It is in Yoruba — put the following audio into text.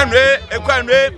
anue ekwanue